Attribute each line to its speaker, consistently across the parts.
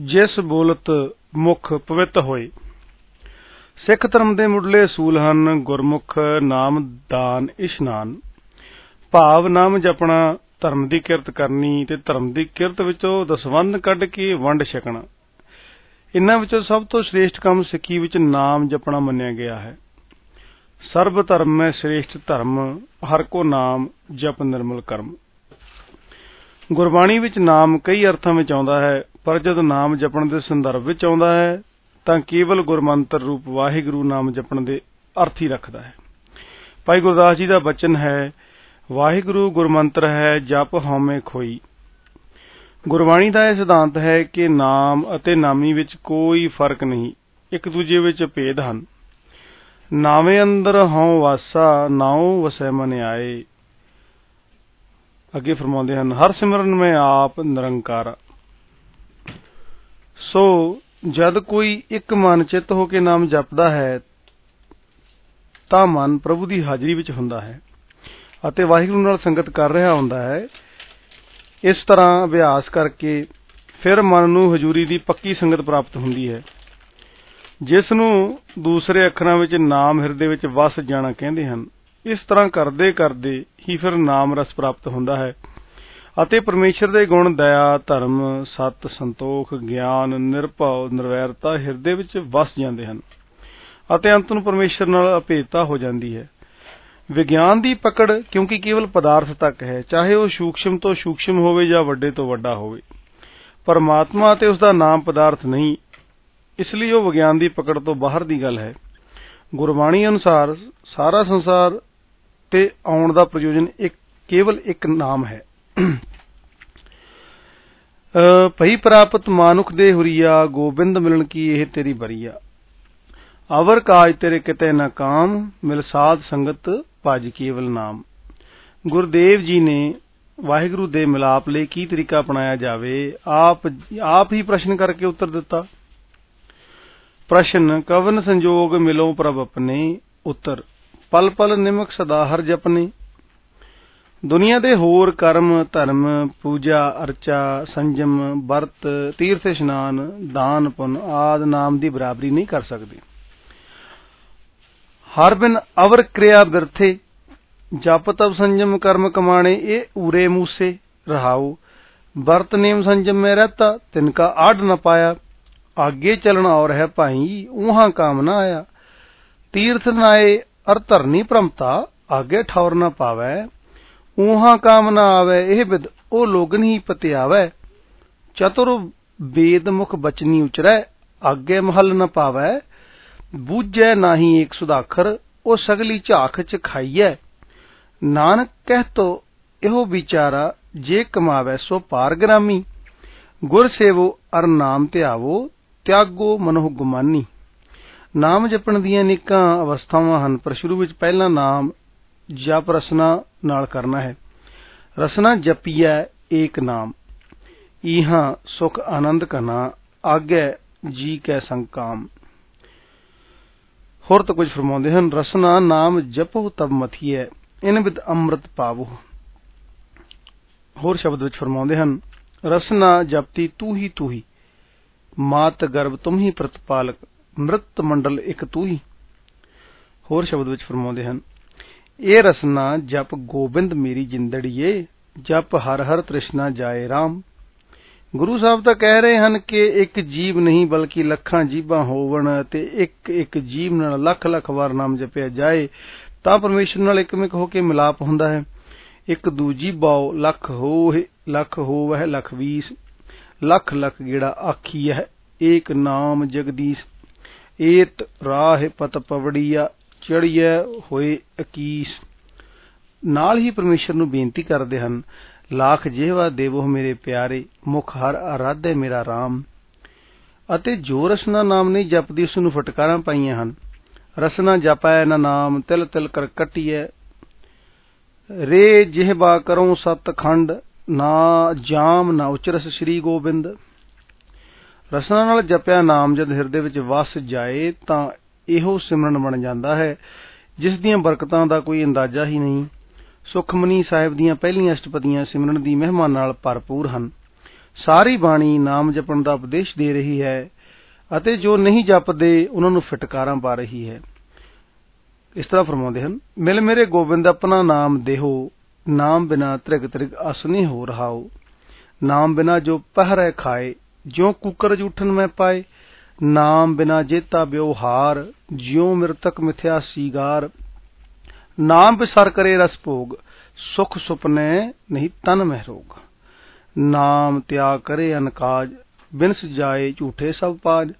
Speaker 1: ਜਿਸ ਬੋਲਤ ਮੁਖ ਪਵਿੱਤ ਹੋਏ। ਸਿੱਖ ਧਰਮ ਦੇ ਮੁੱਢਲੇ ਅਸੂਲ ਹਨ, ਗੁਰਮੁਖ ਨਾਮ ਦਾਨ ਇਸ਼ਨਾਨ। ਭਾਵ ਨਾਮ ਜਪਣਾ, ਧਰਮ ਦੀ ਕਿਰਤ ਕਰਨੀ ਤੇ ਧਰਮ ਦੀ ਕਿਰਤ ਵਿੱਚੋਂ ਦਸਵੰਧ ਕੱਢ ਕੇ ਵੰਡ ਛਕਣਾ। ਇਨ੍ਹਾਂ ਵਿੱਚੋਂ ਸਭ ਤੋਂ ਸ੍ਰੇਸ਼ਟ ਕੰਮ ਸਿੱਖੀ ਵਿੱਚ ਨਾਮ ਜਪਣਾ ਮੰਨਿਆ ਗਿਆ ਹੈ। ਸਰਬ ਧਰਮ ਮੈਂ ਸ੍ਰੇਸ਼ਟ ਧਰਮ, ਹਰ ਕੋ ਨਾਮ ਜਪ ਨਿਰਮਲ ਕਰਮ। ਗੁਰਬਾਣੀ ਵਿੱਚ ਨਾਮ ਕਈ ਅਰਥਾਂ ਵਿੱਚ ਆਉਂਦਾ ਹੈ। ਪਰ ਜਦ ਨਾਮ ਜਪਣ ਦੇ ਸੰਦਰਭ ਵਿੱਚ ਆਉਂਦਾ ਹੈ, ਤਾਂ ਕੇਵਲ ਗੁਰਮੰਤਰ ਰੂਪ ਵਾਹਿਗੁਰੂ ਨਾਮ ਜਪਣ ਦੇ ਅਰਥ ਹੀ ਰੱਖਦਾ ਹੈ। ਭਾਈ ਗੁਰਦਾਸ ਜੀ ਦਾ ਬਚਨ ਹੈ, ਵਾਹਿਗੁਰੂ ਗੁਰਮੰਤਰ ਹੈ, ਜਪ ਹਉਮੈ ਖੋਈ। ਗੁਰਬਾਣੀ ਦਾ ਇਹ ਸਿਧਾਂਤ ਹੈ ਕਿ ਨਾਮ ਅਤੇ ਨਾਮੀ ਵਿੱਚ ਕੋਈ ਫ਼ਰਕ ਨਹੀਂ, ਇੱਕ ਦੂਜੇ ਵਿੱਚ ਭੇਦ ਹਨ। ਨਾਵੇਂ ਅੰਦਰ ਹਉ ਵਾਸਾ, ਨਾਉ ਵਸੈ ਮਨ ਆਏ। ਅੱਗੇ ਫਰਮਾਉਂਦੇ ਹਨ, ਹਰ ਸਿਮਰਨ ਮੈਂ ਆਪ ਨਿਰੰਕਾਰ। ਸੋ ਜਦ ਕੋਈ ਇੱਕ ਮਨ ਚਿੱਤ ਹੋ ਕੇ ਨਾਮ ਜਪਦਾ ਹੈ, ਤਾਂ ਮਨ ਪ੍ਰਭੂ ਦੀ ਹਾਜ਼ਰੀ ਵਿੱਚ ਹੁੰਦਾ ਹੈ ਅਤੇ ਵਾਹਿਗੁਰੂ ਨਾਲ ਸੰਗਤ ਕਰ ਰਿਹਾ ਹੁੰਦਾ ਹੈ। ਇਸ ਤਰ੍ਹਾਂ ਅਭਿਆਸ ਕਰਕੇ ਫਿਰ ਮਨ ਨੂੰ ਹਜ਼ੂਰੀ ਦੀ ਪੱਕੀ ਸੰਗਤ ਪ੍ਰਾਪਤ ਹੁੰਦੀ ਹੈ, ਜਿਸ ਨੂੰ ਦੂਸਰੇ ਅੱਖਰਾਂ ਵਿੱਚ ਨਾਮ ਹਿਰਦੇ ਵਿੱਚ ਵਸ ਜਾਣਾ ਕਹਿੰਦੇ ਹਨ। ਇਸ ਤਰ੍ਹਾਂ ਕਰਦੇ ਕਰਦੇ ਹੀ ਫਿਰ ਨਾਮ ਰਸ ਪ੍ਰਾਪਤ ਹੁੰਦਾ ਹੈ। ਅਤੇ ਪਰਮੇਸ਼ਰ ਦੇ ਗੁਣ, ਦਇਆ, ਧਰਮ, ਸਤ, ਸੰਤੋਖ, ਗਿਆਨ, ਨਿਰਭਉ, ਨਿਰਵੈਰਤਾ ਹਿਰਦੇ ਵਿੱਚ ਵਸ ਜਾਂਦੇ ਹਨ ਅਤੇ ਅੰਤ ਨੂੰ ਪਰਮੇਸ਼ਰ ਨਾਲ ਅਭੇਦਤਾ ਹੋ ਜਾਂਦੀ ਹੈ। ਵਿਗਿਆਨ ਦੀ ਪਕੜ ਕਿਉਂਕਿ ਕੇਵਲ ਪਦਾਰਥ ਤੱਕ ਹੈ, ਚਾਹੇ ਉਹ ਸੂਖਸ਼ਮ ਤੋਂ ਸੂਖਸ਼ਮ ਹੋਵੇ ਜਾਂ ਵੱਡੇ ਤੋਂ ਵੱਡਾ ਹੋਵੇ। ਪਰਮਾਤਮਾ ਅਤੇ ਉਸ ਦਾ ਨਾਮ ਪਦਾਰਥ ਨਹੀਂ, ਇਸ ਲਈ ਉਹ ਵਿਗਿਆਨ ਦੀ ਪਕੜ ਤੋਂ ਬਾਹਰ ਦੀ ਗੱਲ ਹੈ। ਗੁਰਬਾਣੀ ਅਨੁਸਾਰ ਸਾਰਾ ਸੰਸਾਰ ਤੇ ਆਉਣ ਦਾ ਪ੍ਰਯੋਜਨ ਕੇਵਲ ਇੱਕ ਨਾਮ ਹੈ। ਭਈ ਪ੍ਰਾਪਤ ਮਾਨੁਖ ਦੇ ਹੁਰੀਆ, ਗੋਬਿੰਦ ਮਿਲਣ ਕੀ ਇਹ ਤੇਰੀ ਬਰੀਆ? ਅਵਰ ਕਾਜ ਤੇਰੇ ਕਿਤੇ ਨਾ ਕਾਮ, ਮਿਲ ਸਾਧ ਸੰਗਤ ਭਜ ਕੇਵਲ ਨਾਮ। ਗੁਰਦੇਵ ਜੀ ਨੇ ਵਾਹਿਗੁਰੂ ਦੇ ਮਿਲਾਪ ਲਈ ਕੀ ਤਰੀਕਾ ਅਪਣਾਇਆ ਜਾਵੇ, ਆਪ ਆਪ ਹੀ ਪ੍ਰਸ਼ਨ ਕਰਕੇ ਉੱਤਰ ਦਿੱਤਾ। ਪ੍ਰਸ਼ਨ, ਕਵਨ ਸੰਜੋਗ ਮਿਲੋ ਪ੍ਰਭ ਆਪਣੇ ਉੱਤਰ ਪਲ ਪਲ ਨਿਮਕ ਸਦਾ ਹਰ ਜਪਨੇ। ਦੁਨੀਆ ਦੇ ਹੋਰ ਕਰਮ, ਧਰਮ, ਪੂਜਾ, ਅਰਚਾ, ਸੰਜਮ, ਵਰਤ, ਤੀਰਥ ਇਸ਼ਨਾਨ, ਦਾਨ, ਪੁੰਨ ਆਦ ਨਾਮ ਦੀ ਬਰਾਬਰੀ ਨਹੀਂ ਕਰ ਸਕਦੇ। ਹਰ ਬਿਨ ਅਵਰ ਕਿਰਿਆ ਬਿਰਥੇ, ਜਪ ਤਪ ਸੰਜਮ ਕਰਮ ਕਮਾਣੇ ਇਹ ਊਰੇ ਮੂਸੇ ਰਹਾਉ। ਵਰਤ ਨੇਮ ਸੰਜਮ ਮੈਂ ਰਹਤਾ ਤਿਨਕਾ ਆੜ ਨ ਪਾਇਆ। ਆਗੇ ਚਲਣਾ ਔਰ ਹੈ ਭਾਈ ਉਹਾਂ ਕਾਮ ਨਾ ਆਇਆ। ਤੀਰਥ ਨਾਏ ਅਰ ਧਰਨੀ ਪ੍ਰਮਤਾ ਆਗੇ ਠੌਰ ਨ ਪਾਵੈ। ਊਹਾ ਕਾਮ ਨਾ ਆਵੇ, ਇਹ ਬਿਦ ਉਹ ਲੋਗਨ ਹੀ ਪਤਿਆਵੈ। ਚਤੁਰ ਵੇਦ ਮੁਖ ਬਚਨੀ ਉਚਰੈ, ਆਗੇ ਮਹਲ ਨ ਪਾਵੈ। ਬੂਝੈ ਨਾਹੀ ਏਕ ਸੁਦਾਖਰ ਉਹ ਸਗਲੀ ਝਾਖ ਚ ਖਾਈਐ। ਨਾਨਕ ਕਹਿ ਤੋ ਇਹੋ ਵਿਚਾਰਾ, ਜੇ ਕਮਾਵੇ ਸੋ ਪਾਰ ਪਾਰਗ੍ਰਾਮੀ ਗੁਰ ਸੇਵੋ ਅਰ ਨਾਮ ਧਿਆਵੋ, ਤਿਆਗੋ ਮਨੋਹ ਗੁਮਾਨੀ। ਨਾਮ ਜਪਣ ਦੀਆਂ ਨਿੱਕਾਂ ਅਵਸਥਾਵਾਂ ਹਨ, ਪਰ ਸ਼ੁਰੂ ਵਿੱਚ ਪਹਿਲਾ ਨਾਮ ਜਪ ਰਸਨਾ ਨਾਲ ਕਰਨਾ ਹੈ। ਰਸਨਾ ਜਪੀਐ ਏਕ ਨਾਮ। ਇਹਾਂ ਸੁਖ ਆਨੰਦ ਕਨਾ ਆਗੇ ਜੀ ਕੈ ਸੰਕਾਮ। ਹੋਰ ਤਾਂ ਕੁਝ ਫਰਮਾਉਂਦੇ ਹਨ, ਰਸਨਾ ਨਾਮ ਜਪੋ ਤਬ ਮਥੀਐ, ਇਨ ਵਿਦ ਅੰਮ੍ਰਿਤ ਪਾਵੋ। ਹੋਰ ਸ਼ਬਦ ਵਿੱਚ ਫਰਮਾਉਂਦੇ ਹਨ, ਰਸਨਾ ਜਪਤੀ ਤੂੰ ਹੀ ਤੂੰ ਹੀ ਮਾਤ ਗਰਭ ਤੁਮ ਹੀ ਪ੍ਰਤਪਾਲਕ, ਮ੍ਰਿਤ ਮੰਡਲ ਇਕ ਤੂੰ ਹੀ ਹੋਰ ਸ਼ਬਦ ਵਿੱਚ ਫਰਮਾਉਂਦੇ ਹਨ ਇਹ ਰਸਨਾ ਜਪ ਗੋਬਿੰਦ ਮੇਰੀ ਜਿੰਦੜੀਏ, ਜਪ ਹਰ ਹਰ ਤ੍ਰਿਸ਼ਨਾ ਜਾਏ RAM ਗੁਰੂ ਸਾਹਿਬ ਤਾਂ ਕਹਿ ਰਹੇ ਹਨ ਕਿ ਇੱਕ ਜੀਵ ਨਹੀਂ ਬਲਕਿ ਲੱਖਾਂ ਜੀਵਾਂ ਹੋਵਣ ਤੇ ਇੱਕ ਇੱਕ ਜੀਵ ਨਾਲ ਲੱਖ ਲੱਖ ਵਾਰ ਨਾਮ ਜਪਿਆ ਜਾਏ, ਤਾਂ ਪਰਮੇਸ਼ਰ ਨਾਲ ਇੱਕਮਿਕ ਹੋ ਕੇ ਮਿਲਾਪ ਹੁੰਦਾ ਹੈ। ਇੱਕ ਦੂਜੀ ਬਾਉ ਲੱਖ ਹੋਏ, ਲੱਖ ਹੋਵਹਿ, ਲੱਖ ਵੀਸ, ਲੱਖ ਲੱਖ ਗੇੜਾ ਆਖੀ ਹੈ ਏਕ ਨਾਮ ਜਗਦੀਸ਼, ਏਤ ਰਾਹ ਪਤ ਪਵੜੀਆ ਚੜੀਐ ਹੋਏ 21 ਨਾਲ ਹੀ ਪਰਮੇਸ਼ਰ ਨੂੰ ਬੇਨਤੀ ਕਰਦੇ ਹਨ, ਲੱਖ ਜਿਹਵਾ ਦੇਵੋ ਮੇਰੇ ਪਿਆਰੇ, ਮੁਖ ਹਰ ਆਰਾਧੇ ਮੇਰਾ RAM ਅਤੇ ਜੋ ਰਸਨਾ ਨਾਮ ਨਹੀਂ ਜਪਦੀ, ਉਸ ਨੂੰ ਫਟਕਾਰਾਂ ਪਾਈਆਂ ਹਨ। ਰਸਨਾ ਜਪੈ ਨਾ ਨਾਮ, ਤਿਲ ਤਿਲ ਕਰ ਕਟਿਐ। ਰੇ ਜਿਹਬਾ ਕਰਉ ਸਤ ਖੰਡ, ਨਾ ਜਾਮ ਨਾ ਉਚਰਸ ਸ੍ਰੀ ਗੋਬਿੰਦ। ਰਸਨਾ ਨਾਲ ਜਪਿਆ ਨਾਮ, ਜਦ ਹਿਰਦੇ ਵਿੱਚ ਵਸ ਜਾਏ, ਤਾਂ ਇਹੋ ਸਿਮਰਨ ਬਣ ਜਾਂਦਾ ਹੈ, ਜਿਸ ਦੀਆਂ ਬਰਕਤਾਂ ਦਾ ਕੋਈ ਅੰਦਾਜ਼ਾ ਹੀ ਨਹੀਂ। ਸੁਖਮਨੀ ਸਾਹਿਬ ਦੀਆਂ ਪਹਿਲੀਆਂ ਅਸ਼ਟਪਦੀਆਂ ਸਿਮਰਨ ਦੀ ਮਹਿਮਾ ਨਾਲ ਭਰਪੂਰ ਹਨ। ਸਾਰੀ ਬਾਣੀ ਨਾਮ ਜਪਣ ਦਾ ਉਪਦੇਸ਼ ਦੇ ਰਹੀ ਹੈ ਅਤੇ ਜੋ ਨਹੀਂ ਜਪਦੇ, ਉਹਨਾਂ ਨੂੰ ਫਟਕਾਰਾਂ ਪਾ ਰਹੀ ਹੈ। ਇਸ ਤਰ੍ਹਾਂ ਫਰਮਾਉਂਦੇ ਹਨ, ਮਿਲ ਮੇਰੇ ਗੋਬਿੰਦ, ਆਪਣਾ ਨਾਮ ਦੇਹੋ, ਨਾਮ ਬਿਨਾ ਤ੍ਰਿਗ ਤ੍ਰਿਗ ਅਸਨੀ ਹੋ ਰਹਾਓ। ਨਾਮ ਬਿਨਾ ਜੋ ਪਹਿਰੈ ਖਾਏ, ਜਿਉ ਕੁਕਰ ਜੂਠਨ ਮੈਂ ਪਾਏ ਨਾਮ ਬਿਨਾ ਜੇਤਾ ਵਿਵਹਾਰ, ਜਿਉ ਮਿਰਤਕ ਮਿਥਿਆ ਸੀਗਾਰ। ਨਾਮ ਬਿਸਰ ਕਰੇ ਰਸ ਭੋਗ, ਸੁਖ ਸੁਪਨੇ ਨਹੀਂ ਤਨ ਮਹਿ ਰੋਗ। ਨਾਮ ਤਿਆਗ ਕਰੇ ਅਨਕਾਜ, ਬਿਨਸ ਜਾਏ ਝੂਠੇ ਸਭ ਪਾਜ।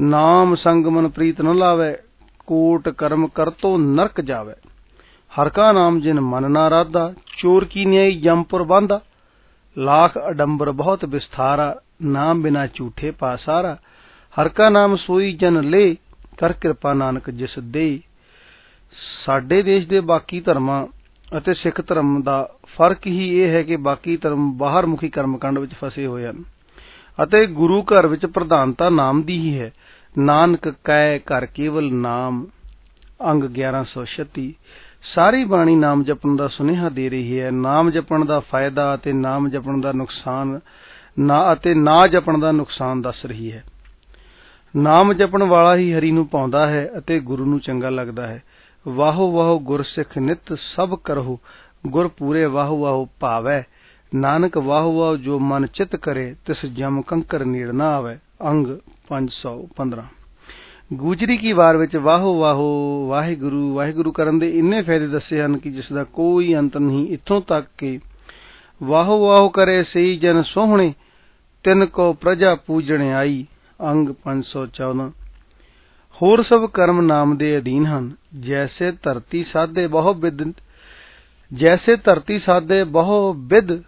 Speaker 1: ਨਾਮ ਸੰਗ ਮਨ ਪ੍ਰੀਤ ਨ ਲਾਵੇ, ਕੋਟ ਕਰਮ ਕਰਤੋ ਨਰਕ ਜਾਵੇ। ਹਰ ਕਾ ਨਾਮ ਜਿਨ ਮਨ ਨਾ ਰਾਦਾ ਚੋਰ ਕੀ ਨਿਆਈ ਜੰਪੁਰ ਬਾਂਦਾ ਲਾਖ ਅਡੰਬਰ ਬਹੁਤ ਵਿਸਥਾਰਾ, ਨਾਮ ਬਿਨਾ ਝੂਠੇ ਪਾਸਾਰਾ। ਹਰ ਕਾ ਨਾਮ ਸੋਈ ਜਨ ਲੇ, ਕਰ ਕਿਰਪਾ ਨਾਨਕ ਜਿਸ ਦੇ। ਸਾਡੇ ਦੇਸ਼ ਦੇ ਬਾਕੀ ਧਰਮਾਂ ਅਤੇ ਸਿੱਖ ਧਰਮ ਦਾ ਫ਼ਰਕ ਹੀ ਇਹ ਹੈ ਕਿ ਬਾਕੀ ਧਰਮ ਬਾਹਰ ਮੁਖੀ ਕਰਮਕਾਂਡ ਵਿੱਚ ਫਸੇ ਹੋਏ ਹਨ ਅਤੇ ਗੁਰੂ ਘਰ ਵਿੱਚ ਪ੍ਰਧਾਨਤਾ ਨਾਮ ਦੀ ਹੀ ਹੈ। ਨਾਨਕ ਕੈ ਘਰ ਕੇਵਲ ਨਾਮ, ਅੰਗ 1136 ਸਾਰੀ ਬਾਣੀ ਨਾਮ ਜਪਣ ਦਾ ਸੁਨੇਹਾ ਦੇ ਰਹੀ ਹੈ। ਨਾਮ ਜਪਣ ਦਾ ਫਾਇਦਾ ਅਤੇ ਨਾਮ ਜਪਣ ਦਾ ਨੁਕਸਾਨ, ਨਾ ਅਤੇ ਨਾ ਜਪਣ ਦਾ ਨੁਕਸਾਨ ਦੱਸ ਰਹੀ ਹੈ। ਨਾਮ ਜਪਣ ਵਾਲਾ ਹੀ ਹਰੀ ਨੂੰ ਪਾਉਂਦਾ ਹੈ ਅਤੇ ਗੁਰੂ ਨੂੰ ਚੰਗਾ ਲੱਗਦਾ ਹੈ। ਵਾਹੋ ਵਾਹੋ ਗੁਰ ਸਿੱਖ ਨਿਤ ਸਭ ਕਰਹੁ, ਗੁਰ ਪੂਰੇ ਵਾਹੋ ਵਾਹੋ ਭਾਵੈ ਨਾਨਕ ਵਾਹੋ ਵਾਹੋ ਜੋ ਮਨ ਚਿਤ ਕਰੇ, ਤਿਸ ਜਮ ਕੰਕਰ ਨੀੜ ਨਾ ਆਵੇ। ਅੰਗ 515 ਗੁਜਰੀ ਕੀ ਵਾਰ ਵਿੱਚ ਵਾਹੋ ਵਾਹੋ ਵਾਹਿਗੁਰੂ ਵਾਹਿਗੁਰੂ ਕਰਨ ਦੇ ਇੰਨੇ ਫਾਇਦੇ ਦੱਸੇ ਹਨ ਕਿ ਜਿਸ ਦਾ ਕੋਈ ਅੰਤ ਨਹੀਂ, ਇੱਥੋਂ ਤੱਕ ਕਿ ਵਾਹੋ ਵਾਹੋ ਕਰੇ ਸਈ ਜਨ ਸੋਹਣੇ, ਤਿੰਨ ਕੋ ਪ੍ਰਜਾ ਪੂਜਣ ਆਈ। ਅੰਗ 514 ਹੋਰ ਸਭ ਕਰਮ ਨਾਮ ਦੇ ਅਧੀਨ ਹਨ। ਜੈਸੇ ਧਰਤੀ ਸਾਦੇ ਬਹੁ ਬਿਦ, ਜੈਸੇ ਧਰਤੀ ਸਾਦੇ ਬਹੁ ਬਿਦ,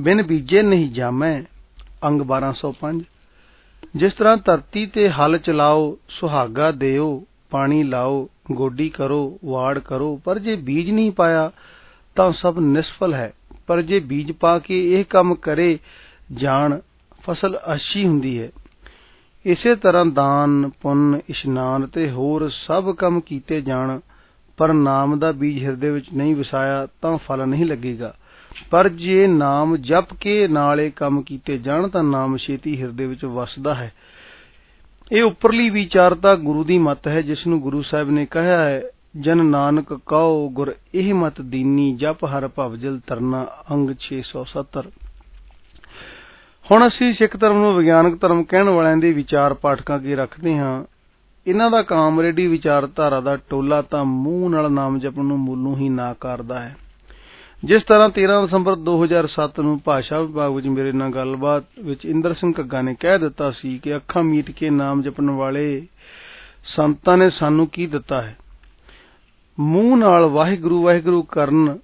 Speaker 1: ਬਿਨ ਬੀਜੇ ਨਹੀਂ ਜਾਮੈ। ਅੰਗ 1205 ਜਿਸ ਤਰ੍ਹਾਂ ਧਰਤੀ ਤੇ ਹਲ ਚਲਾਓ, ਸੁਹਾਗਾ ਦਿਓ, ਪਾਣੀ ਲਾਓ, ਗੋਡੀ ਕਰੋ, ਵਾੜ ਕਰੋ, ਪਰ ਜੇ ਬੀਜ ਨਹੀਂ ਪਾਇਆ, ਤਾਂ ਸਭ ਨਿਸਫਲ ਹੈ। ਪਰ ਜੇ ਬੀਜ ਪਾ ਕੇ ਇਹ ਕੰਮ ਕਰੇ, ਜਾਣ ਫਸਲ ਅੱਛੀ ਹੁੰਦੀ ਹੈ। ਇਸੇ ਤਰ੍ਹਾਂ ਦਾਨ, ਪੁੰਨ, ਇਸ਼ਨਾਨ ਤੇ ਹੋਰ ਸਭ ਕੰਮ ਕੀਤੇ ਜਾਣ, ਪਰ ਨਾਮ ਦਾ ਬੀਜ ਹਿਰਦੇ ਵਿੱਚ ਨਹੀਂ ਵਸਾਇਆ ਤਾਂ ਫਲ ਨਹੀਂ ਲੱਗੇਗਾ। ਪਰ ਜੇ ਨਾਮ ਜਪ ਕੇ ਨਾਲੇ ਕੰਮ ਕੀਤੇ ਜਾਣ ਤਾਂ ਨਾਮ ਛੇਤੀ ਹਿਰਦੇ ਵਿੱਚ ਵਸਦਾ ਹੈ। ਇਹ ਉੱਪਰਲੀ ਵਿਚਾਰਤਾ ਗੁਰੂ ਦੀ ਮਤ ਹੈ, ਜਿਸ ਨੂੰ ਗੁਰੂ ਸਾਹਿਬ ਨੇ ਕਿਹਾ ਹੈ, ਜਨ ਨਾਨਕ ਕਹੋ ਗੁਰ ਇਹ ਮਤ ਦੀਨੀ, ਜਪ ਹਰ ਭਵਜਲ ਤਰਨਾ, ਅੰਗ 670 ਹੁਣ ਅਸੀਂ ਸਿੱਖ ਧਰਮ ਨੂੰ ਵਿਗਿਆਨਕ ਧਰਮ ਕਹਿਣ ਵਾਲਿਆਂ ਦੇ ਵਿਚਾਰ ਪਾਠਕਾਂ ਅੱਗੇ ਰੱਖਦੇ ਹਾਂ। ਇਹਨਾਂ ਦਾ ਕਾਮਰੇਡੀ ਵਿਚਾਰਧਾਰਾ ਦਾ ਟੋਲਾ ਤਾਂ ਮੂੰਹ ਨਾਲ ਨਾਮ ਜਪਣ ਨੂੰ ਮੂਲੋਂ ਹੀ ਨਾ ਕਰਦਾ ਹੈ। ਜਿਸ ਤਰ੍ਹਾਂ 13 ਦਸੰਬਰ 2007 ਨੂੰ ਭਾਸ਼ਾ ਵਿਭਾਗ ਵਿੱਚ ਮੇਰੇ ਨਾਲ ਗੱਲਬਾਤ ਵਿੱਚ ਇੰਦਰ ਸਿੰਘ ਘੱਗਾ ਨੇ ਕਹਿ ਦਿੱਤਾ ਸੀ ਕਿ ਅੱਖਾਂ ਮੀਟ ਕੇ ਨਾਮ ਜਪਣ ਵਾਲੇ ਸੰਤਾਂ ਨੇ ਸਾਨੂੰ ਕੀ ਦਿੱਤਾ ਹੈ? ਮੂੰਹ ਨਾਲ ਵਾਹਿਗੁਰੂ ਵਾਹਿਗੁਰੂ ਕਰਨ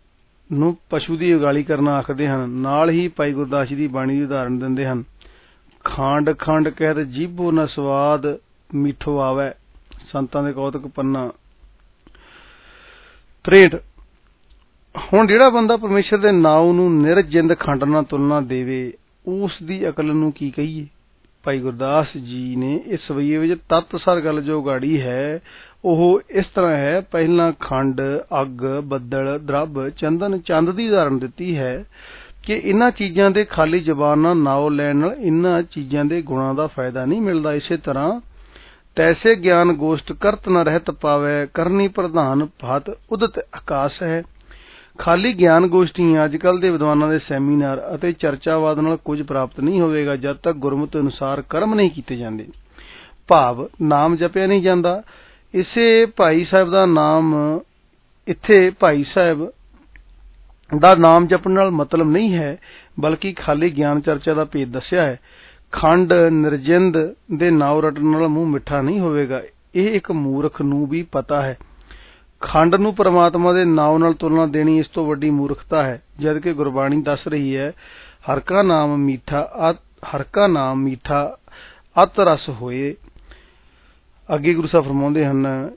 Speaker 1: ਨੂੰ ਪਸ਼ੂ ਦੀ ਉਗਾਲੀ ਕਰਨਾ ਆਖਦੇ ਹਨ। ਨਾਲ ਹੀ ਭਾਈ ਗੁਰਦਾਸ ਜੀ ਦੀ ਬਾਣੀ ਦੀ ਉਦਾਹਰਣ ਦਿੰਦੇ ਹਨ। ਖਾਂਡ ਖੰਡ ਕਹਿਤ ਜੀਭੋ ਨਾ ਸਵਾਦ ਮਿੱਠੋ ਆਵੇ। ਸੰਤਾਂ ਦੇ ਕੌਤਕ ਪੰਨਾ। 63 ਹੁਣ ਜਿਹੜਾ ਬੰਦਾ ਪਰਮੇਸ਼ਰ ਦੇ ਨਾਮ ਨੂੰ ਨਿਰਜਿੰਦ ਖੰਡ ਨਾਲ ਤੁਲਨਾ ਦੇਵੇ, ਉਸ ਦੀ ਅਕਲ ਨੂੰ ਕੀ ਕਹੀਏ? ਭਾਈ ਗੁਰਦਾਸ ਜੀ ਨੇ ਇਸ ਸਵਈਏ ਵਿੱਚ ਤਤ ਗੱਲ ਜੋ ਗਾੜੀ ਹੈ, ਉਹ ਇਸ ਤਰ੍ਹਾਂ ਹੈ, ਪਹਿਲਾਂ ਖੰਡ, ਅੱਗ, ਬੱਦਲ, ਦਰਬ, ਚੰਦਨ, ਚੰਦ ਦੀ ਉਦਾਹਰਣ ਦਿੱਤੀ ਹੈ ਕਿ ਇਹਨਾਂ ਚੀਜ਼ਾਂ ਦੇ ਖਾਲੀ ਜ਼ਬਾਨ ਨਾਲ ਨਾਉ ਲੈਣ ਨਾਲ ਇਹਨਾਂ ਚੀਜ਼ਾਂ ਦੇ ਗੁਣਾਂ ਦਾ ਫਾਇਦਾ ਨਹੀਂ ਮਿਲਦਾ। ਇਸੇ ਤਰ੍ਹਾਂ ਤੈਸੇ ਗਿਆਨ ਗੋਸ਼ਟ ਕਰਤ ਨ ਰਹਿਤ ਪਾਵੈ, ਕਰਨੀ ਪ੍ਰਧਾਨ ਭਾਤ ਉਦਤ ਆਕਾਸ਼ ਹੈ। ਖਾਲੀ ਗਿਆਨ ਗੋਸ਼ਟੀਆਂ ਅੱਜਕੱਲ ਦੇ ਵਿਦਵਾਨਾਂ ਦੇ ਸੈਮੀਨਾਰ ਅਤੇ ਚਰਚਾਵਾਦ ਨਾਲ ਕੁਝ ਪ੍ਰਾਪਤ ਨਹੀਂ ਹੋਵੇਗਾ ਜਦ ਤੱਕ ਗੁਰਮਤਿ ਅਨੁਸਾਰ ਕਰਮ ਨਹੀਂ ਕੀਤੇ ਜਾਂਦੇ। ਭਾਵ, ਨਾਮ ਜਪਿਆ ਨਹੀਂ ਜਾਂਦਾ। ਇਸੇ ਭਾਈ ਸਾਹਿਬ ਦਾ ਨਾਮ, ਇੱਥੇ ਭਾਈ ਸਾਹਿਬ ਦਾ ਨਾਮ ਜਪਣ ਨਾਲ ਮਤਲਬ ਨਹੀਂ ਹੈ, ਬਲਕਿ ਖਾਲੀ ਗਿਆਨ ਚਰਚਾ ਦਾ ਭੇਦ ਦੱਸਿਆ ਹੈ। ਖੰਡ ਨਿਰਜਿੰਦ ਦੇ ਨਾਮ ਰਟਣ ਨਾਲ ਮੂੰਹ ਮਿੱਠਾ ਨਹੀਂ ਹੋਵੇਗਾ। ਇਹ ਇੱਕ ਮੂਰਖ ਨੂੰ ਵੀ ਪਤਾ ਹੈ। ਖੰਡ ਨੂੰ ਪਰਮਾਤਮਾ ਦੇ ਨਾਮ ਨਾਲ ਤੁਲਨਾ ਦੇਣੀ ਇਸ ਤੋਂ ਵੱਡੀ ਮੂਰਖਤਾ ਹੈ ਜਦਕਿ ਗੁਰਬਾਣੀ ਦੱਸ ਰਹੀ ਹੈ, ਹਰ ਕਾ ਨਾਮ ਮੀਠਾ ਹਰ ਕਾ ਨਾਮ ਮੀਠਾ ਅਤ ਰਸ ਹੋਏ। ਅੱਗੇ ਗੁਰੂ ਸਾਹਿਬ ਫਰਮਾਉਂਦੇ ਹਨ,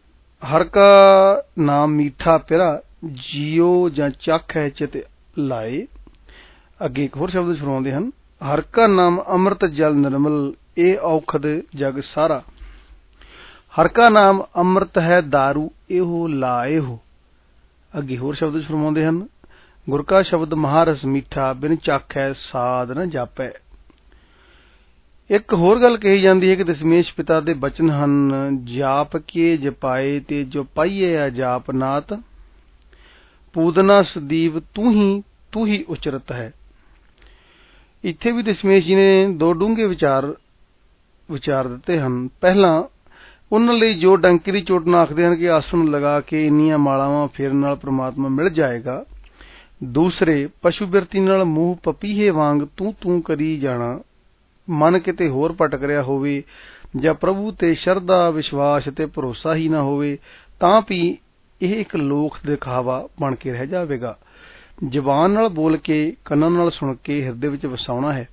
Speaker 1: ਹਰ ਕਾ ਨਾਮ ਮੀਠਾ ਪਿਰਾ ਜੀਉ ਜਾਂ ਚੱਖ ਹੈ ਚਿਤ ਲਾਏ। ਅੱਗੇ ਇੱਕ ਹੋਰ ਸ਼ਬਦ ਫਰਮਾਉਂਦੇ ਹਨ, ਹਰ ਕਾ ਨਾਮ ਅੰਮ੍ਰਿਤ ਜਲ ਨਿਰਮਲ, ਇਹ ਔਖਦ ਜਗ ਸਾਰਾ। ਹਰ ਕਾ ਨਾਮ ਅੰਮ੍ਰਿਤ ਹੈ दारू ਇਹੋ ਲਾਏ ਹੋ। ਅੱਗੇ ਹੋਰ ਸ਼ਬਦ ਫਰਮਾਉਂਦੇ ਹਨ, ਗੁਰ ਕਾ ਸ਼ਬਦ ਮਹਾਰਸ ਮੀਠਾ, ਬਿਨ ਚਾਖੈ ਸਾਧ ਨ ਜਾਪੈ। ਇੱਕ ਹੋਰ ਗੱਲ ਕਹੀ ਜਾਂਦੀ ਹੈ ਕਿ ਦਸ਼ਮੇਸ਼ ਪਿਤਾ ਦੇ ਬਚਨ ਹਨ, ਜਾਪ ਕੇ ਜਪਾਏ ਤੇ ਜੋ ਪਾਈਏ ਆ ਜਾਪ ਨਾਤ ਪੂਦਨਾ ਸਦੀਵ ਤੂੰ ਹੀ ਤੂੰ ਹੀ ਉਚਰਤ ਹੈ। ਇੱਥੇ ਵੀ ਦਸ਼ਮੇਸ਼ ਜੀ ਨੇ ਦੋ ਡੂੰਘੇ ਵਿਚਾਰ ਵਿਚਾਰ ਦਿੱਤੇ ਹਨ। ਪਹਿਲਾਂ ਉਹਨਾਂ ਲਈ ਜੋ ਡੰਕੀ ਦੀ ਚੋਟ ਨਾ ਆਖਦੇ ਹਨ ਕਿ ਆਸਣ ਲਗਾ ਕੇ ਇੰਨੀਆਂ ਮਾਲਾਵਾਂ ਫੇਰਨ ਨਾਲ ਪ੍ਰਮਾਤਮਾ ਮਿਲ ਜਾਏਗਾ। ਦੂਸਰੇ, ਪਸ਼ੂ ਬਿਰਤੀ ਨਾਲ ਮੂੰਹ ਪਪੀਹੇ ਵਾਂਗ ਤੂੰ ਤੂੰ ਕਰੀ ਜਾਣਾ। ਮਨ ਕਿਤੇ ਹੋਰ ਭਟਕ ਰਿਹਾ ਹੋਵੇ ਜਾਂ ਪ੍ਰਭੂ ਤੇ ਸ਼ਰਧਾ, ਵਿਸ਼ਵਾਸ ਤੇ ਭਰੋਸਾ ਹੀ ਨਾ ਹੋਵੇ, ਤਾਂ ਵੀ ਇਹ ਇੱਕ ਲੋਕ ਦਿਖਾਵਾ ਬਣ ਕੇ ਰਹਿ ਜਾਵੇਗਾ। ਜ਼ਬਾਨ ਨਾਲ ਬੋਲ ਕੇ, ਕੰਨਾਂ ਨਾਲ ਸੁਣ ਕੇ ਹਿਰਦੇ ਵਿੱਚ ਵਸਾਉਣਾ ਹੈ।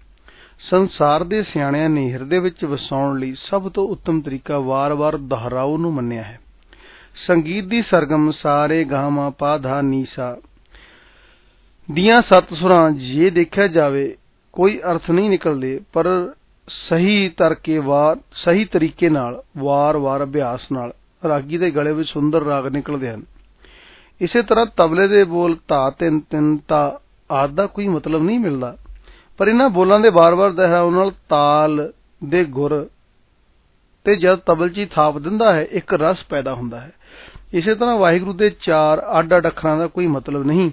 Speaker 1: ਸੰਸਾਰ ਦੇ ਸਿਆਣਿਆਂ ਨੇ ਹਿਰਦੇ ਵਿੱਚ ਵਸਾਉਣ ਲਈ ਸਭ ਤੋਂ ਉੱਤਮ ਤਰੀਕਾ ਵਾਰ-ਵਾਰ ਦੁਹਰਾਓ ਨੂੰ ਮੰਨਿਆ ਹੈ। ਸੰਗੀਤ ਦੀ ਸਰਗਮ ਸਾਰੇ ਗਾਮਾ ਪਾਧਾ, ਨੀਸਾ ਦੀਆਂ ਸੱਤ ਸੁਰਾਂ, ਜੇ ਦੇਖਿਆ ਜਾਵੇ, ਕੋਈ ਅਰਥ ਨਹੀਂ ਨਿਕਲਦੇ, ਪਰ ਸਹੀ ਤਰਕੇ ਵਾਰ, ਸਹੀ ਤਰੀਕੇ ਨਾਲ, ਵਾਰ-ਵਾਰ ਅਭਿਆਸ ਨਾਲ ਰਾਗੀ ਦੇ ਗਲੇ ਵਿੱਚ ਸੁੰਦਰ ਰਾਗ ਨਿਕਲਦੇ ਹਨ। ਇਸੇ ਤਰ੍ਹਾਂ ਤਬਲੇ ਦੇ ਬੋਲ ਧਾ ਤਿੰਨ ਤਿੰਨ ਤਾ ਆਦਿ ਦਾ ਕੋਈ ਮਤਲਬ ਨਹੀਂ ਮਿਲਦਾ। ਪਰ ਇਹਨਾਂ ਬੋਲਾਂ ਦੇ ਬਾਰ ਬਾਰ ਦੁਹਰਾਉਣ ਨਾਲ ਤਾਲ ਦੇ ਗੁਰ ਤੇ ਜਦ ਤਬਲਚੀ ਥਾਪ ਦਿੰਦਾ ਹੈ, ਇੱਕ ਰਸ ਪੈਦਾ ਹੁੰਦਾ ਹੈ। ਇਸੇ ਤਰ੍ਹਾਂ ਵਾਹਿਗੁਰੂ ਦੇ ਚਾਰ ਅੱਡ-ਅੱਡ ਅੱਖਰਾਂ ਦਾ ਕੋਈ ਮਤਲਬ ਨਹੀਂ।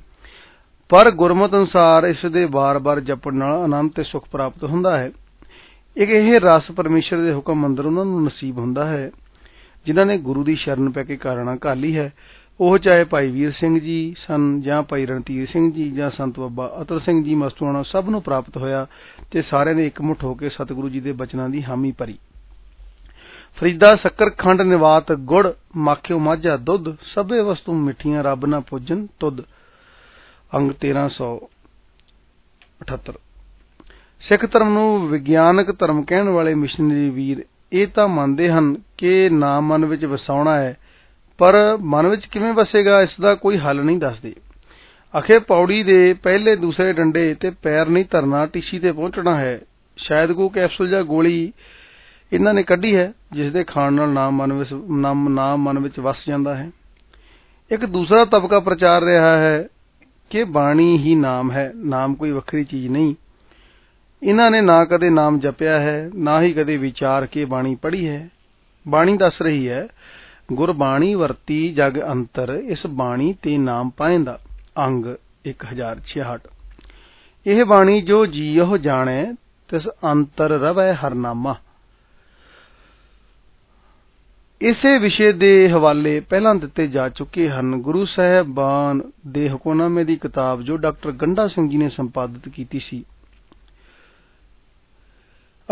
Speaker 1: ਪਰ ਗੁਰਮਤ ਅਨੁਸਾਰ ਇਸ ਦੇ ਬਾਰ-ਬਾਰ ਜਪਣ ਨਾਲ ਆਨੰਦ ਤੇ ਸੁਖ ਪ੍ਰਾਪਤ ਹੁੰਦਾ ਹੈ। ਇੱਕ ਇਹ ਰਸ ਪਰਮੇਸ਼ਰ ਦੇ ਹੁਕਮ ਅੰਦਰ ਉਹਨਾਂ ਨੂੰ ਨਸੀਬ ਹੁੰਦਾ ਹੈ, ਜਿਨ੍ਹਾਂ ਨੇ ਗੁਰੂ ਦੀ ਸ਼ਰਨ ਪੈ ਕੇ ਕਾਰਣਾ ਘਾਲੀ ਹੈ। ਉਹ ਚਾਹੇ ਭਾਈ ਵੀਰ ਸਿੰਘ ਜੀ ਸਨ ਜਾਂ ਭਾਈ ਰਣਧੀਰ ਸਿੰਘ ਜੀ ਜਾਂ ਸੰਤ ਬਾਬਾ ਅਤਰ ਸਿੰਘ ਜੀ ਮਸਤੂਆਣਾ ਸਭ ਨੂੰ ਪ੍ਰਾਪਤ ਹੋਇਆ ਤੇ ਸਾਰਿਆਂ ਨੇ ਇਕਮੁੱਠ ਹੋ ਕੇ ਸਤਿਗੁਰੂ ਜੀ ਦੇ ਬਚਨਾਂ ਦੀ ਹਾਮੀ ਭਰੀ। ਫਰੀਦਾ ਸ਼ੱਕਰ ਖੰਡ ਨਿਵਾਤ ਗੁੜ ਮਾਖਿਓ ਮਾਝਾ ਦੁੱਧ ਸਭੇ ਵਸਤੂ ਮਿੱਠੀਆਂ ਰੱਬ ਨਾ ਪੂਜਨ ਤੁਧ। ਅੰਗ 1378 ਸਿੱਖ ਧਰਮ ਨੂੰ ਵਿਗਿਆਨਕ ਧਰਮ ਕਹਿਣ ਵਾਲੇ ਮਿਸ਼ਨਰੀ ਵੀਰ ਇਹ ਤਾਂ ਮੰਨਦੇ ਹਨ ਕਿ ਨਾਮ ਮਨ ਵਿੱਚ ਵਸਾਉਣਾ ਹੈ ਪਰ ਮਨ ਵਿੱਚ ਕਿਵੇਂ ਵਸੇਗਾ, ਇਸ ਦਾ ਕੋਈ ਹੱਲ ਨਹੀਂ ਦੱਸਦੇ। ਅਖੇ ਪੌੜੀ ਦੇ ਪਹਿਲੇ ਦੂਸਰੇ ਡੰਡੇ ਤੇ ਪੈਰ ਨਹੀਂ ਧਰਨਾ ਟਿਸ਼ੀ ਤੇ ਪਹੁੰਚਣਾ ਹੈ। ਸ਼ਾਇਦ ਕੋ ਕੈਪਸੂਲ ਜਾਂ ਗੋਲੀ ਇਹਨਾਂ ਨੇ ਕੱਢੀ ਹੈ, ਜਿਸ ਦੇ ਖਾਣ ਨਾਲ ਨਾਮ ਮਨ ਵਿੱਚ ਨਾਮ ਮਨ ਵਿੱਚ ਵਸ ਜਾਂਦਾ ਹੈ। ਇੱਕ ਦੂਸਰਾ ਤਬਕਾ ਪ੍ਰਚਾਰ ਰਿਹਾ ਹੈ ਕਿ ਬਾਣੀ ਹੀ ਨਾਮ ਹੈ, ਨਾਮ ਕੋਈ ਵੱਖਰੀ ਚੀਜ਼ ਨਹੀਂ। ਇਹਨਾਂ ਨੇ ਨਾ ਕਦੇ ਨਾਮ ਜਪਿਆ ਹੈ, ਨਾ ਹੀ ਕਦੇ ਵਿਚਾਰ ਕੇ ਬਾਣੀ ਪੜ੍ਹੀ ਹੈ। ਬਾਣੀ ਦੱਸ ਰਹੀ ਹੈ ਗੁਰਬਾਣੀ ਵਰਤੀ ਜਗ ਅੰਤਰ ਇਸ ਬਾਣੀ ਤੇ ਨਾਮ ਪਾਇੰਦਾ। ਅੰਗ 1066 ਇਹ ਬਾਣੀ ਜੋ ਜੀਉ ਜਾਣੈ, ਤਿਸ ਅੰਤਰ ਰਵੈ ਹਰਨਾਮਾ। ਇਸੇ ਵਿਸ਼ੇ ਦੇ ਹਵਾਲੇ ਪਹਿਲਾਂ ਦਿੱਤੇ ਜਾ ਚੁੱਕੇ ਹਨ ਗੁਰੂ ਸਾਹਿਬਾਨ ਦੇ ਹੁਕਮਨਾਮੇ ਦੀ ਕਿਤਾਬ ਜੋ ਡਾਕਟਰ ਗੰਡਾ ਸਿੰਘ ਜੀ ਨੇ ਸੰਪਾਦਿਤ ਕੀਤੀ ਸੀ।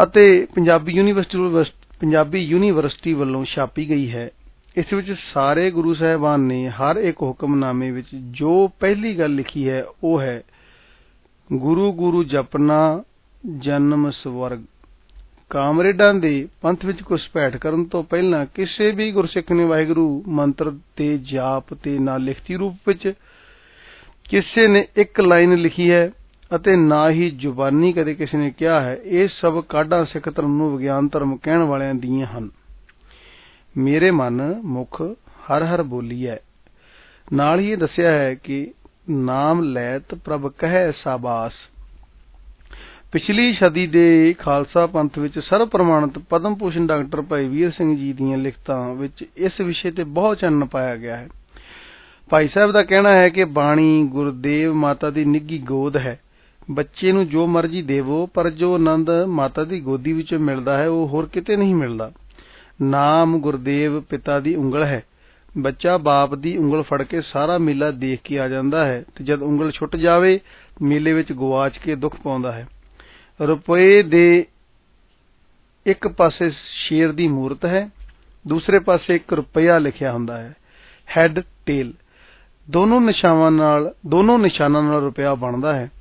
Speaker 1: ਅਤੇ ਪੰਜਾਬੀ ਯੂਨੀਵਰਸਿਟੀ ਪੰਜਾਬੀ ਯੂਨੀਵਰਸਿਟੀ ਵੱਲੋਂ ਛਾਪੀ ਗਈ ਹੈ। ਇਸ ਵਿੱਚ ਸਾਰੇ ਗੁਰੂ ਸਾਹਿਬਾਨ ਨੇ ਹਰ ਇੱਕ ਹੁਕਮਨਾਮੇ ਵਿੱਚ ਜੋ ਪਹਿਲੀ ਗੱਲ ਲਿਖੀ ਹੈ, ਉਹ ਹੈ, ਗੁਰੂ ਗੁਰੂ ਜਪਨਾ ਜਨਮ ਸਵਰਗ। ਕਾਮਰੇਡਾਂ ਦੇ ਪੰਥ ਵਿੱਚ ਘੁਸਪੈਠ ਕਰਨ ਤੋਂ ਪਹਿਲਾਂ ਕਿਸੇ ਵੀ ਗੁਰਸਿੱਖ ਨੇ ਵਾਹਿਗੁਰੂ ਮੰਤਰ ਤੇ ਜਾਪ ਤੇ ਨਾ ਲਿਖਤੀ ਰੂਪ ਵਿੱਚ ਕਿਸੇ ਨੇ ਇੱਕ ਲਾਈਨ ਲਿਖੀ ਹੈ ਅਤੇ ਨਾ ਹੀ ਜ਼ੁਬਾਨੀ ਕਦੇ ਕਿਸੇ ਨੇ ਕਿਹਾ ਹੈ। ਇਹ ਸਭ ਕਾਢਾਂ ਸਿੱਖ ਧਰਮ ਨੂੰ ਵਿਗਿਆਨ ਧਰਮ ਕਹਿਣ ਵਾਲਿਆਂ ਦੀਆਂ ਹਨ। ਮੇਰੇ ਮਨ ਮੁਖ ਹਰ ਹਰ ਬੋਲੀ ਹੈ। ਨਾਲ ਹੀ ਇਹ ਦੱਸਿਆ ਹੈ ਕਿ ਨਾਮ ਲੈਤ ਪ੍ਰਭ ਕਹੈ ਸਾਬਾਸ। ਪਿਛਲੀ ਸਦੀ ਦੇ ਖਾਲਸਾ ਪੰਥ ਵਿੱਚ ਸਰਵ ਪ੍ਰਮਾਣਿਤ ਪਦਮ ਭੂਸ਼ਣ ਡਾਕਟਰ ਭਾਈ ਵੀਰ ਸਿੰਘ ਜੀ ਦੀਆਂ ਲਿਖਤਾਂ ਵਿੱਚ ਇਸ ਵਿਸ਼ੇ ਤੇ ਬਹੁਤ ਚਾਨਣ ਪਾਇਆ ਗਿਆ ਹੈ। ਭਾਈ ਸਾਹਿਬ ਦਾ ਕਹਿਣਾ ਹੈ ਕਿ ਬਾਣੀ, ਗੁਰਦੇਵ, ਮਾਤਾ ਦੀ ਨਿੱਗੀ ਗੋਦ ਹੈ। ਬੱਚੇ ਨੂੰ ਜੋ ਮਰਜ਼ੀ ਦੇਵੋ, ਪਰ ਜੋ ਆਨੰਦ ਮਾਤਾ ਦੀ ਗੋਦੀ ਵਿੱਚੋਂ ਮਿਲਦਾ ਹੈ, ਉਹ ਹੋਰ ਕਿਤੇ ਨਹੀਂ ਮਿਲਦਾ। ਨਾਮ ਗੁਰਦੇਵ ਪਿਤਾ ਦੀ ਉਂਗਲ ਹੈ। ਬੱਚਾ ਬਾਪ ਦੀ ਉਂਗਲ ਫੜ ਕੇ ਸਾਰਾ ਮੇਲਾ ਦੇਖ ਕੇ ਆ ਜਾਂਦਾ ਹੈ ਤੇ ਜਦ ਉਂਗਲ ਛੁੱਟ ਜਾਵੇ, ਮੇਲੇ ਵਿੱਚ ਗਵਾਚ ਕੇ ਦੁੱਖ ਪਾਉਂਦਾ ਹੈ। ਰੁਪਏ ਦੇ ਇੱਕ ਪਾਸੇ ਸ਼ੇਰ ਦੀ ਮੂਰਤ ਹੈ, ਦੂਸਰੇ ਪਾਸੇ ਇੱਕ ਰੁਪਿਆ ਲਿਖਿਆ ਹੁੰਦਾ ਹੈ ਹੈਡ ਟੇਲ ਦੋਨੋਂ ਨਿਸ਼ਾਨਾਂ ਨਾਲ, ਦੋਨੋਂ ਨਿਸ਼ਾਨਾਂ ਨਾਲ ਰੁਪਿਆ ਬਣਦਾ ਹੈ।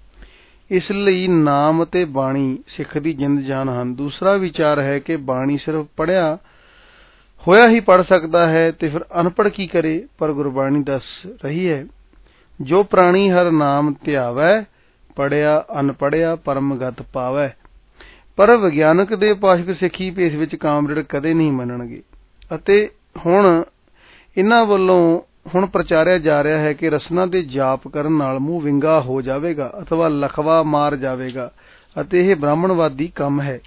Speaker 1: ਇਸ ਲਈ ਨਾਮ ਅਤੇ ਬਾਣੀ ਸਿੱਖ ਦੀ ਜਿੰਦ ਜਾਨ ਹਨ। ਦੂਸਰਾ ਵਿਚਾਰ ਹੈ ਕਿ ਬਾਣੀ ਸਿਰਫ ਪੜਿਆ ਹੋਇਆ ਹੀ ਪੜ ਸਕਦਾ ਹੈ ਤੇ ਫਿਰ ਅਨਪੜ ਕੀ ਕਰੇ? ਪਰ ਗੁਰਬਾਣੀ ਦੱਸ ਰਹੀ ਹੈ, ਜੋ ਪ੍ਰਾਣੀ ਹਰ ਨਾਮ ਧਿਆਵੈ, ਪੜਿਆ ਅਨਪੜਿਆ ਪਰਮਗਤ ਪਾਵੈ। ਪਰ ਵਿਗਿਆਨਕ ਦੇ ਪਾਸ਼ਕ ਸਿੱਖੀ ਭੇਸ ਵਿੱਚ ਕਾਮਰੇਡ ਕਦੇ ਨਹੀਂ ਮੰਨਣਗੇ। ਅਤੇ ਹੁਣ ਇਹਨਾਂ ਵੱਲੋਂ ਹੁਣ ਪ੍ਰਚਾਰਿਆ ਜਾ ਰਿਹਾ ਹੈ ਕਿ ਰਸਨਾ ਦੇ ਜਾਪ ਕਰਨ ਨਾਲ ਮੂੰਹ ਵਿੰਗਾ ਹੋ ਜਾਵੇਗਾ, ਅਥਵਾ ਲਖਵਾ ਮਾਰ ਜਾਵੇਗਾ, ਅਤੇ ਇਹ ਬ੍ਰਾਹਮਣਵਾਦੀ ਕੰਮ ਹੈ।